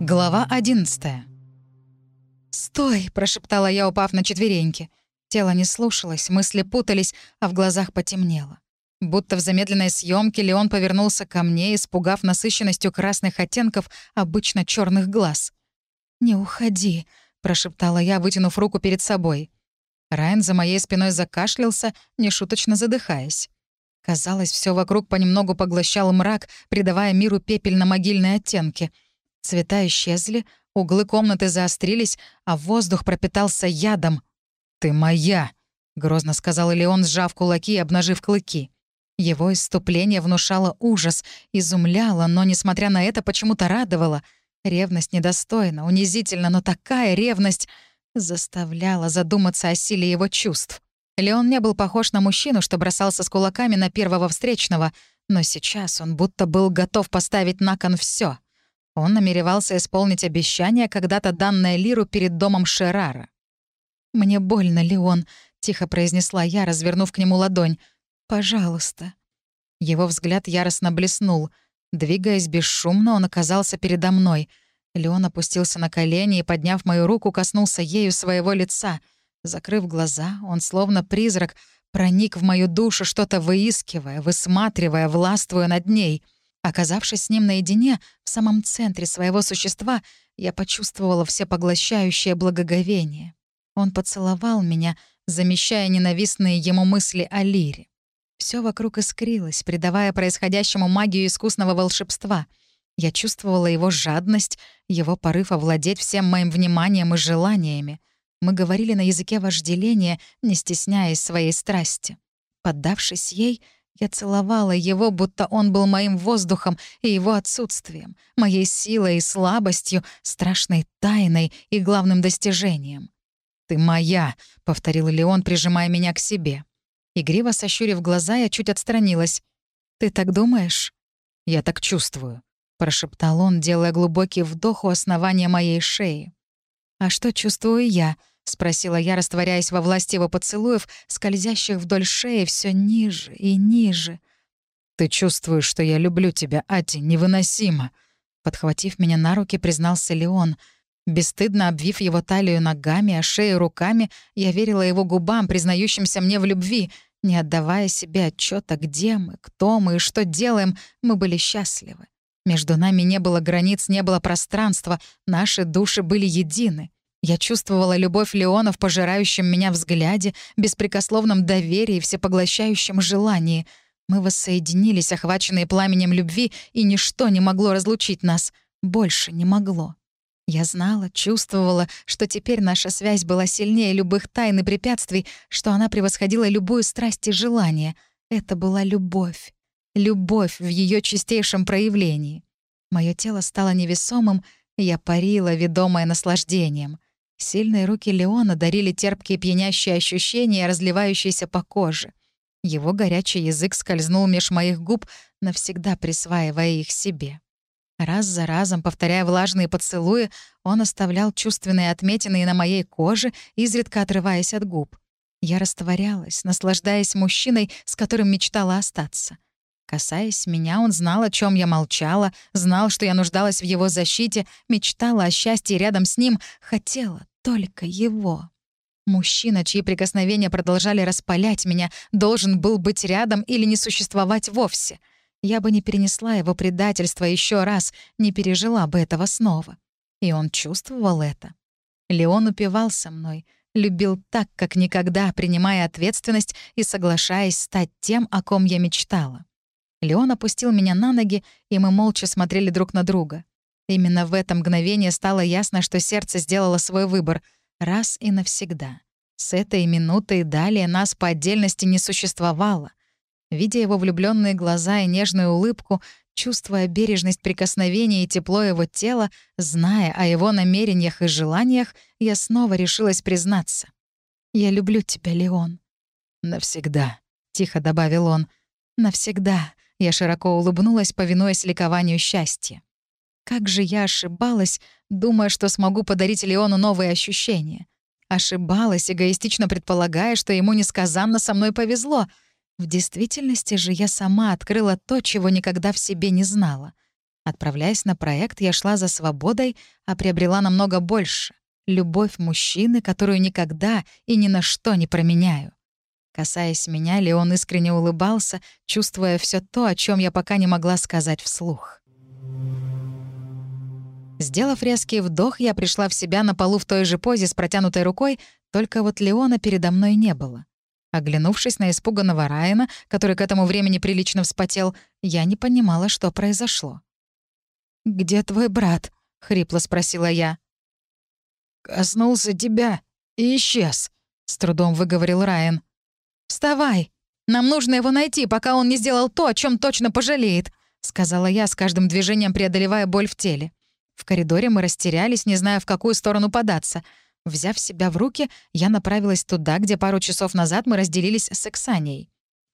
Глава 11 «Стой!» — прошептала я, упав на четвереньки. Тело не слушалось, мысли путались, а в глазах потемнело. Будто в замедленной съемке Леон повернулся ко мне, испугав насыщенностью красных оттенков обычно черных глаз. «Не уходи», — прошептала я, вытянув руку перед собой. Райан за моей спиной закашлялся, нешуточно задыхаясь. Казалось, все вокруг понемногу поглощал мрак, придавая миру пепельно-могильные оттенки. Цвета исчезли, углы комнаты заострились, а воздух пропитался ядом. «Ты моя!» — грозно сказал Леон, сжав кулаки и обнажив клыки. Его иступление внушало ужас, изумляло, но, несмотря на это, почему-то радовало. Ревность недостойна, унизительна, но такая ревность заставляла задуматься о силе его чувств. Леон не был похож на мужчину, что бросался с кулаками на первого встречного, но сейчас он будто был готов поставить на кон все. Он намеревался исполнить обещание, когда-то данное Лиру перед домом Шерара. «Мне больно, Леон», — тихо произнесла я, развернув к нему ладонь. «Пожалуйста». Его взгляд яростно блеснул. Двигаясь бесшумно, он оказался передо мной. Леон опустился на колени и, подняв мою руку, коснулся ею своего лица. Закрыв глаза, он, словно призрак, проник в мою душу, что-то выискивая, высматривая, властвуя над ней. Оказавшись с ним наедине, в самом центре своего существа, я почувствовала всепоглощающее благоговение. Он поцеловал меня, замещая ненавистные ему мысли о Лире. Все вокруг искрилось, придавая происходящему магию искусного волшебства. Я чувствовала его жадность, его порыв овладеть всем моим вниманием и желаниями. Мы говорили на языке вожделения, не стесняясь своей страсти. Поддавшись ей, я целовала его, будто он был моим воздухом и его отсутствием, моей силой и слабостью, страшной тайной и главным достижением. «Ты моя», — повторил Леон, прижимая меня к себе. Игриво сощурив глаза, я чуть отстранилась. «Ты так думаешь?» «Я так чувствую», — прошептал он, делая глубокий вдох у основания моей шеи. «А что чувствую я?» — спросила я, растворяясь во власти его поцелуев, скользящих вдоль шеи все ниже и ниже. «Ты чувствуешь, что я люблю тебя, Ати, невыносимо!» Подхватив меня на руки, признался Леон. Бесстыдно обвив его талию ногами, а шею руками, я верила его губам, признающимся мне в любви — не отдавая себе отчета, где мы, кто мы и что делаем, мы были счастливы. Между нами не было границ, не было пространства, наши души были едины. Я чувствовала любовь Леона в пожирающем меня взгляде, беспрекословном доверии, всепоглощающем желании. Мы воссоединились, охваченные пламенем любви, и ничто не могло разлучить нас. Больше не могло. Я знала, чувствовала, что теперь наша связь была сильнее любых тайн и препятствий, что она превосходила любую страсть и желание. Это была любовь. Любовь в ее чистейшем проявлении. Мое тело стало невесомым, я парила, ведомая наслаждением. Сильные руки Леона дарили терпкие пьянящие ощущения, разливающиеся по коже. Его горячий язык скользнул меж моих губ, навсегда присваивая их себе. Раз за разом, повторяя влажные поцелуи, он оставлял чувственные отметины на моей коже, изредка отрываясь от губ. Я растворялась, наслаждаясь мужчиной, с которым мечтала остаться. Касаясь меня, он знал, о чем я молчала, знал, что я нуждалась в его защите, мечтала о счастье рядом с ним, хотела только его. Мужчина, чьи прикосновения продолжали распалять меня, должен был быть рядом или не существовать вовсе — я бы не перенесла его предательство еще раз, не пережила бы этого снова. И он чувствовал это. Леон упивался мной, любил так, как никогда, принимая ответственность и соглашаясь стать тем, о ком я мечтала. Леон опустил меня на ноги, и мы молча смотрели друг на друга. Именно в это мгновение стало ясно, что сердце сделало свой выбор раз и навсегда. С этой минуты и далее нас по отдельности не существовало. Видя его влюбленные глаза и нежную улыбку, чувствуя бережность прикосновения и тепло его тела, зная о его намерениях и желаниях, я снова решилась признаться. «Я люблю тебя, Леон». «Навсегда», — тихо добавил он. «Навсегда», — я широко улыбнулась, повинуясь ликованию счастья. Как же я ошибалась, думая, что смогу подарить Леону новые ощущения. Ошибалась, эгоистично предполагая, что ему несказанно со мной повезло — в действительности же я сама открыла то, чего никогда в себе не знала. Отправляясь на проект, я шла за свободой, а приобрела намного больше — любовь мужчины, которую никогда и ни на что не променяю. Касаясь меня, Леон искренне улыбался, чувствуя все то, о чем я пока не могла сказать вслух. Сделав резкий вдох, я пришла в себя на полу в той же позе с протянутой рукой, только вот Леона передо мной не было. Оглянувшись на испуганного Райана, который к этому времени прилично вспотел, я не понимала, что произошло. «Где твой брат?» — хрипло спросила я. «Коснулся тебя и исчез», — с трудом выговорил Райан. «Вставай! Нам нужно его найти, пока он не сделал то, о чем точно пожалеет», — сказала я, с каждым движением преодолевая боль в теле. В коридоре мы растерялись, не зная, в какую сторону податься. Взяв себя в руки, я направилась туда, где пару часов назад мы разделились с Эксанией.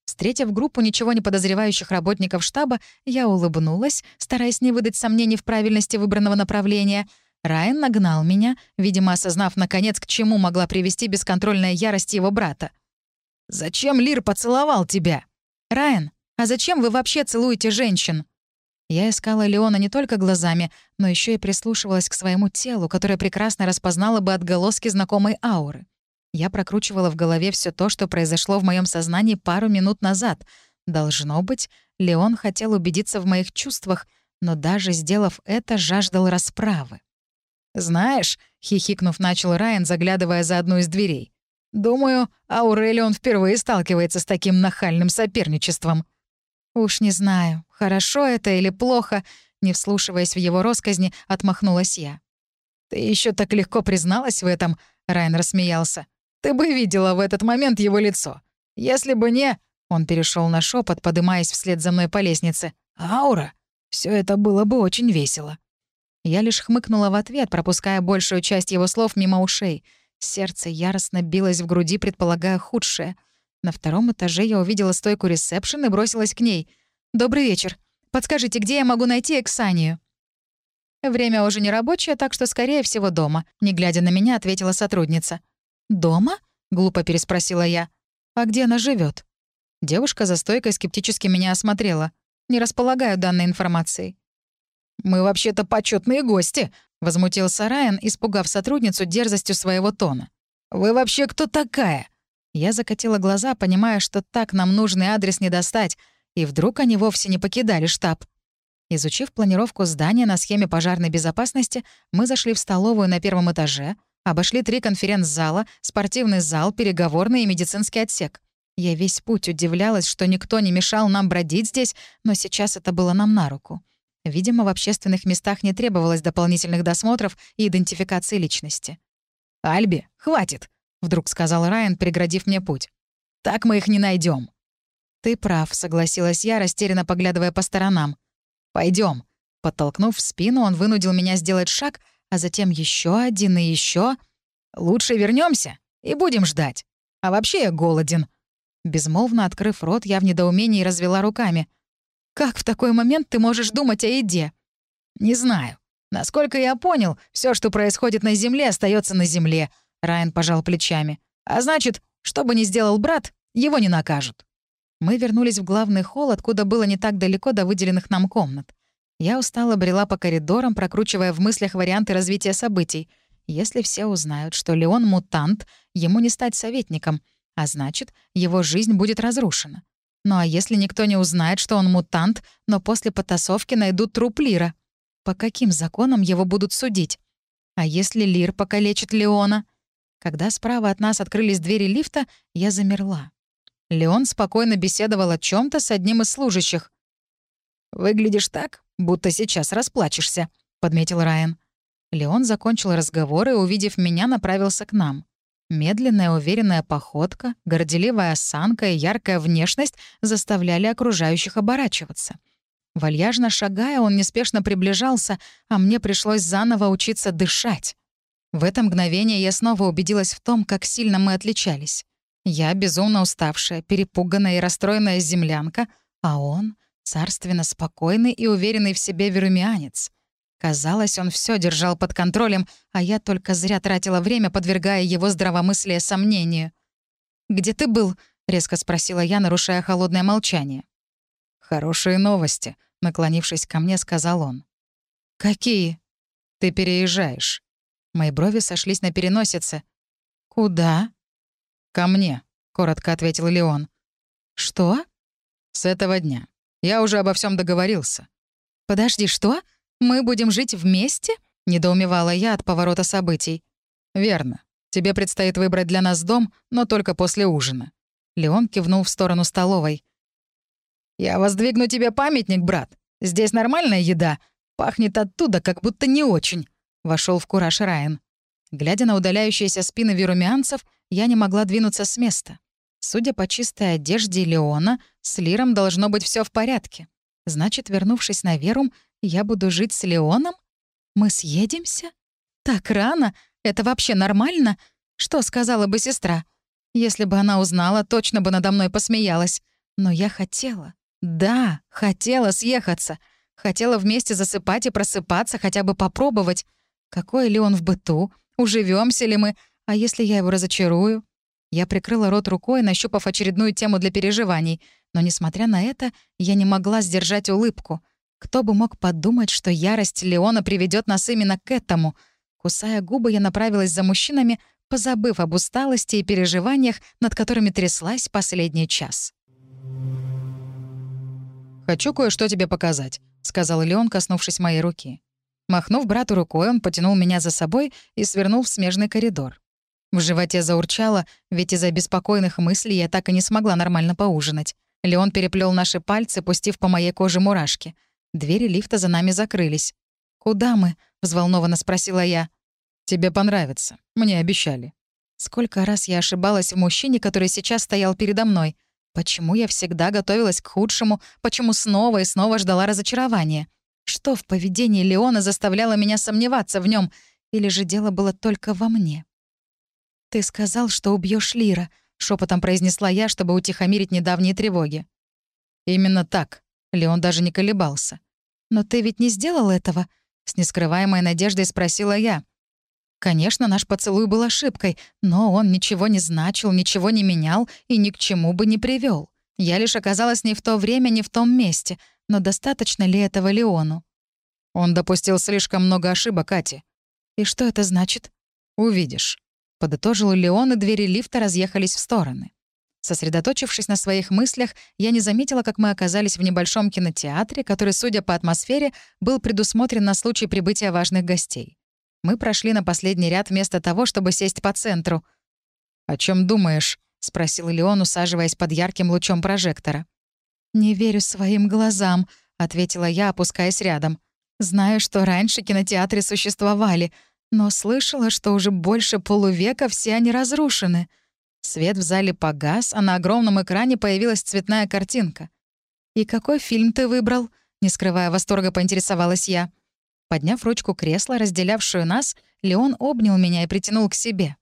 Встретив группу ничего не подозревающих работников штаба, я улыбнулась, стараясь не выдать сомнений в правильности выбранного направления. Райан нагнал меня, видимо, осознав, наконец, к чему могла привести бесконтрольная ярость его брата. «Зачем Лир поцеловал тебя?» «Райан, а зачем вы вообще целуете женщин?» Я искала Леона не только глазами, но еще и прислушивалась к своему телу, которое прекрасно распознало бы отголоски знакомой ауры. Я прокручивала в голове все то, что произошло в моем сознании пару минут назад. Должно быть, Леон хотел убедиться в моих чувствах, но даже сделав это, жаждал расправы. «Знаешь», — хихикнув, начал Райан, заглядывая за одну из дверей, «думаю, Аурелион впервые сталкивается с таким нахальным соперничеством». «Уж не знаю, хорошо это или плохо», — не вслушиваясь в его росказни, отмахнулась я. «Ты еще так легко призналась в этом», — Райан рассмеялся. Ты бы видела в этот момент его лицо. Если бы не...» Он перешел на шепот, подымаясь вслед за мной по лестнице. «Аура! Все это было бы очень весело». Я лишь хмыкнула в ответ, пропуская большую часть его слов мимо ушей. Сердце яростно билось в груди, предполагая худшее. На втором этаже я увидела стойку ресепшн и бросилась к ней. «Добрый вечер. Подскажите, где я могу найти Эксанию?» «Время уже не рабочее, так что, скорее всего, дома», — не глядя на меня, ответила сотрудница. «Дома?» — глупо переспросила я. «А где она живет? Девушка за стойкой скептически меня осмотрела. Не располагаю данной информацией. «Мы вообще-то почетные гости», — возмутился Райан, испугав сотрудницу дерзостью своего тона. «Вы вообще кто такая?» Я закатила глаза, понимая, что так нам нужный адрес не достать, и вдруг они вовсе не покидали штаб. Изучив планировку здания на схеме пожарной безопасности, мы зашли в столовую на первом этаже — Обошли три конференц-зала, спортивный зал, переговорный и медицинский отсек. Я весь путь удивлялась, что никто не мешал нам бродить здесь, но сейчас это было нам на руку. Видимо, в общественных местах не требовалось дополнительных досмотров и идентификации личности. «Альби, хватит!» — вдруг сказал Райан, преградив мне путь. «Так мы их не найдем. «Ты прав», — согласилась я, растерянно поглядывая по сторонам. Пойдем. Подтолкнув в спину, он вынудил меня сделать шаг, а затем еще один и еще. Лучше вернемся и будем ждать. А вообще я голоден. Безмолвно открыв рот, я в недоумении развела руками. «Как в такой момент ты можешь думать о еде?» «Не знаю. Насколько я понял, все, что происходит на Земле, остается на Земле», — Райан пожал плечами. «А значит, что бы ни сделал брат, его не накажут». Мы вернулись в главный холл, откуда было не так далеко до выделенных нам комнат. Я устало брела по коридорам, прокручивая в мыслях варианты развития событий. Если все узнают, что Леон — мутант, ему не стать советником, а значит, его жизнь будет разрушена. Ну а если никто не узнает, что он мутант, но после потасовки найдут труп Лира? По каким законам его будут судить? А если Лир покалечит Леона? Когда справа от нас открылись двери лифта, я замерла. Леон спокойно беседовал о чем то с одним из служащих. «Выглядишь так, будто сейчас расплачешься», — подметил Райан. Леон закончил разговор и, увидев меня, направился к нам. Медленная, уверенная походка, горделивая осанка и яркая внешность заставляли окружающих оборачиваться. Вальяжно шагая, он неспешно приближался, а мне пришлось заново учиться дышать. В это мгновение я снова убедилась в том, как сильно мы отличались. Я безумно уставшая, перепуганная и расстроенная землянка, а он Царственно спокойный и уверенный в себе верумианец. Казалось, он все держал под контролем, а я только зря тратила время, подвергая его здравомыслие сомнению. «Где ты был?» — резко спросила я, нарушая холодное молчание. «Хорошие новости», наклонившись ко мне, сказал он. «Какие?» «Ты переезжаешь». Мои брови сошлись на переносице. «Куда?» «Ко мне», — коротко ответил Леон. «Что?» «С этого дня. Я уже обо всем договорился». «Подожди, что? Мы будем жить вместе?» — недоумевала я от поворота событий. «Верно. Тебе предстоит выбрать для нас дом, но только после ужина». Леон кивнул в сторону столовой. «Я воздвигну тебе памятник, брат. Здесь нормальная еда. Пахнет оттуда, как будто не очень», — вошел в кураж Райан. Глядя на удаляющиеся спины верумианцев, я не могла двинуться с места. Судя по чистой одежде Леона, с Лиром должно быть все в порядке. Значит, вернувшись на Верум, я буду жить с Леоном? Мы съедемся? Так рано? Это вообще нормально? Что сказала бы сестра? Если бы она узнала, точно бы надо мной посмеялась. Но я хотела. Да, хотела съехаться. Хотела вместе засыпать и просыпаться, хотя бы попробовать. Какой ли он в быту? Уживемся ли мы? А если я его разочарую? Я прикрыла рот рукой, нащупав очередную тему для переживаний. Но, несмотря на это, я не могла сдержать улыбку. Кто бы мог подумать, что ярость Леона приведет нас именно к этому? Кусая губы, я направилась за мужчинами, позабыв об усталости и переживаниях, над которыми тряслась последний час. «Хочу кое-что тебе показать», — сказал Леон, коснувшись моей руки. Махнув брату рукой, он потянул меня за собой и свернул в смежный коридор. В животе заурчало, ведь из-за беспокойных мыслей я так и не смогла нормально поужинать. Леон переплел наши пальцы, пустив по моей коже мурашки. Двери лифта за нами закрылись. «Куда мы?» — взволнованно спросила я. «Тебе понравится. Мне обещали». Сколько раз я ошибалась в мужчине, который сейчас стоял передо мной. Почему я всегда готовилась к худшему, почему снова и снова ждала разочарования? Что в поведении Леона заставляло меня сомневаться в нем, или же дело было только во мне? «Ты сказал, что убьешь Лира», — шепотом произнесла я, чтобы утихомирить недавние тревоги. «Именно так», — Леон даже не колебался. «Но ты ведь не сделал этого?» — с нескрываемой надеждой спросила я. Конечно, наш поцелуй был ошибкой, но он ничего не значил, ничего не менял и ни к чему бы не привел. Я лишь оказалась не в то время, не в том месте, но достаточно ли этого Леону? Он допустил слишком много ошибок, Кати. И что это значит? Увидишь. Подытожил Леон, и двери лифта разъехались в стороны. Сосредоточившись на своих мыслях, я не заметила, как мы оказались в небольшом кинотеатре, который, судя по атмосфере, был предусмотрен на случай прибытия важных гостей. Мы прошли на последний ряд вместо того, чтобы сесть по центру. «О чем думаешь?» — спросил Леон, усаживаясь под ярким лучом прожектора. «Не верю своим глазам», — ответила я, опускаясь рядом. «Знаю, что раньше кинотеатры существовали, но слышала, что уже больше полувека все они разрушены». Свет в зале погас, а на огромном экране появилась цветная картинка. «И какой фильм ты выбрал?» — не скрывая восторга, поинтересовалась я. Подняв ручку кресла, разделявшую нас, Леон обнял меня и притянул к себе.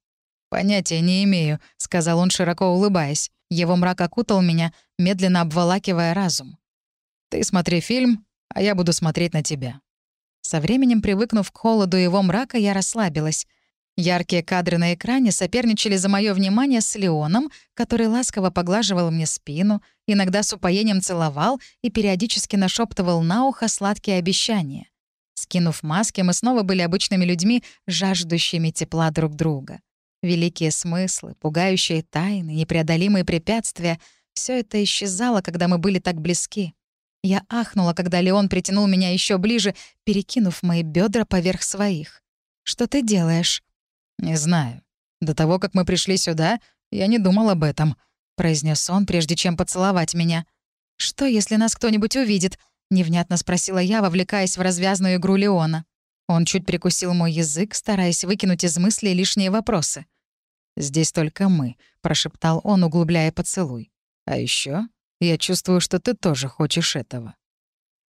«Понятия не имею», — сказал он, широко улыбаясь. Его мрак окутал меня, медленно обволакивая разум. «Ты смотри фильм, а я буду смотреть на тебя». Со временем, привыкнув к холоду его мрака, я расслабилась — Яркие кадры на экране соперничали за мое внимание с Леоном, который ласково поглаживал мне спину, иногда с упоением целовал и периодически нашептывал на ухо сладкие обещания. Скинув маски, мы снова были обычными людьми, жаждущими тепла друг друга. Великие смыслы, пугающие тайны, непреодолимые препятствия — все это исчезало, когда мы были так близки. Я ахнула, когда Леон притянул меня еще ближе, перекинув мои бедра поверх своих. «Что ты делаешь?» «Не знаю. До того, как мы пришли сюда, я не думал об этом», — произнес он, прежде чем поцеловать меня. «Что, если нас кто-нибудь увидит?» — невнятно спросила я, вовлекаясь в развязную игру Леона. Он чуть прикусил мой язык, стараясь выкинуть из мыслей лишние вопросы. «Здесь только мы», — прошептал он, углубляя поцелуй. «А еще я чувствую, что ты тоже хочешь этого».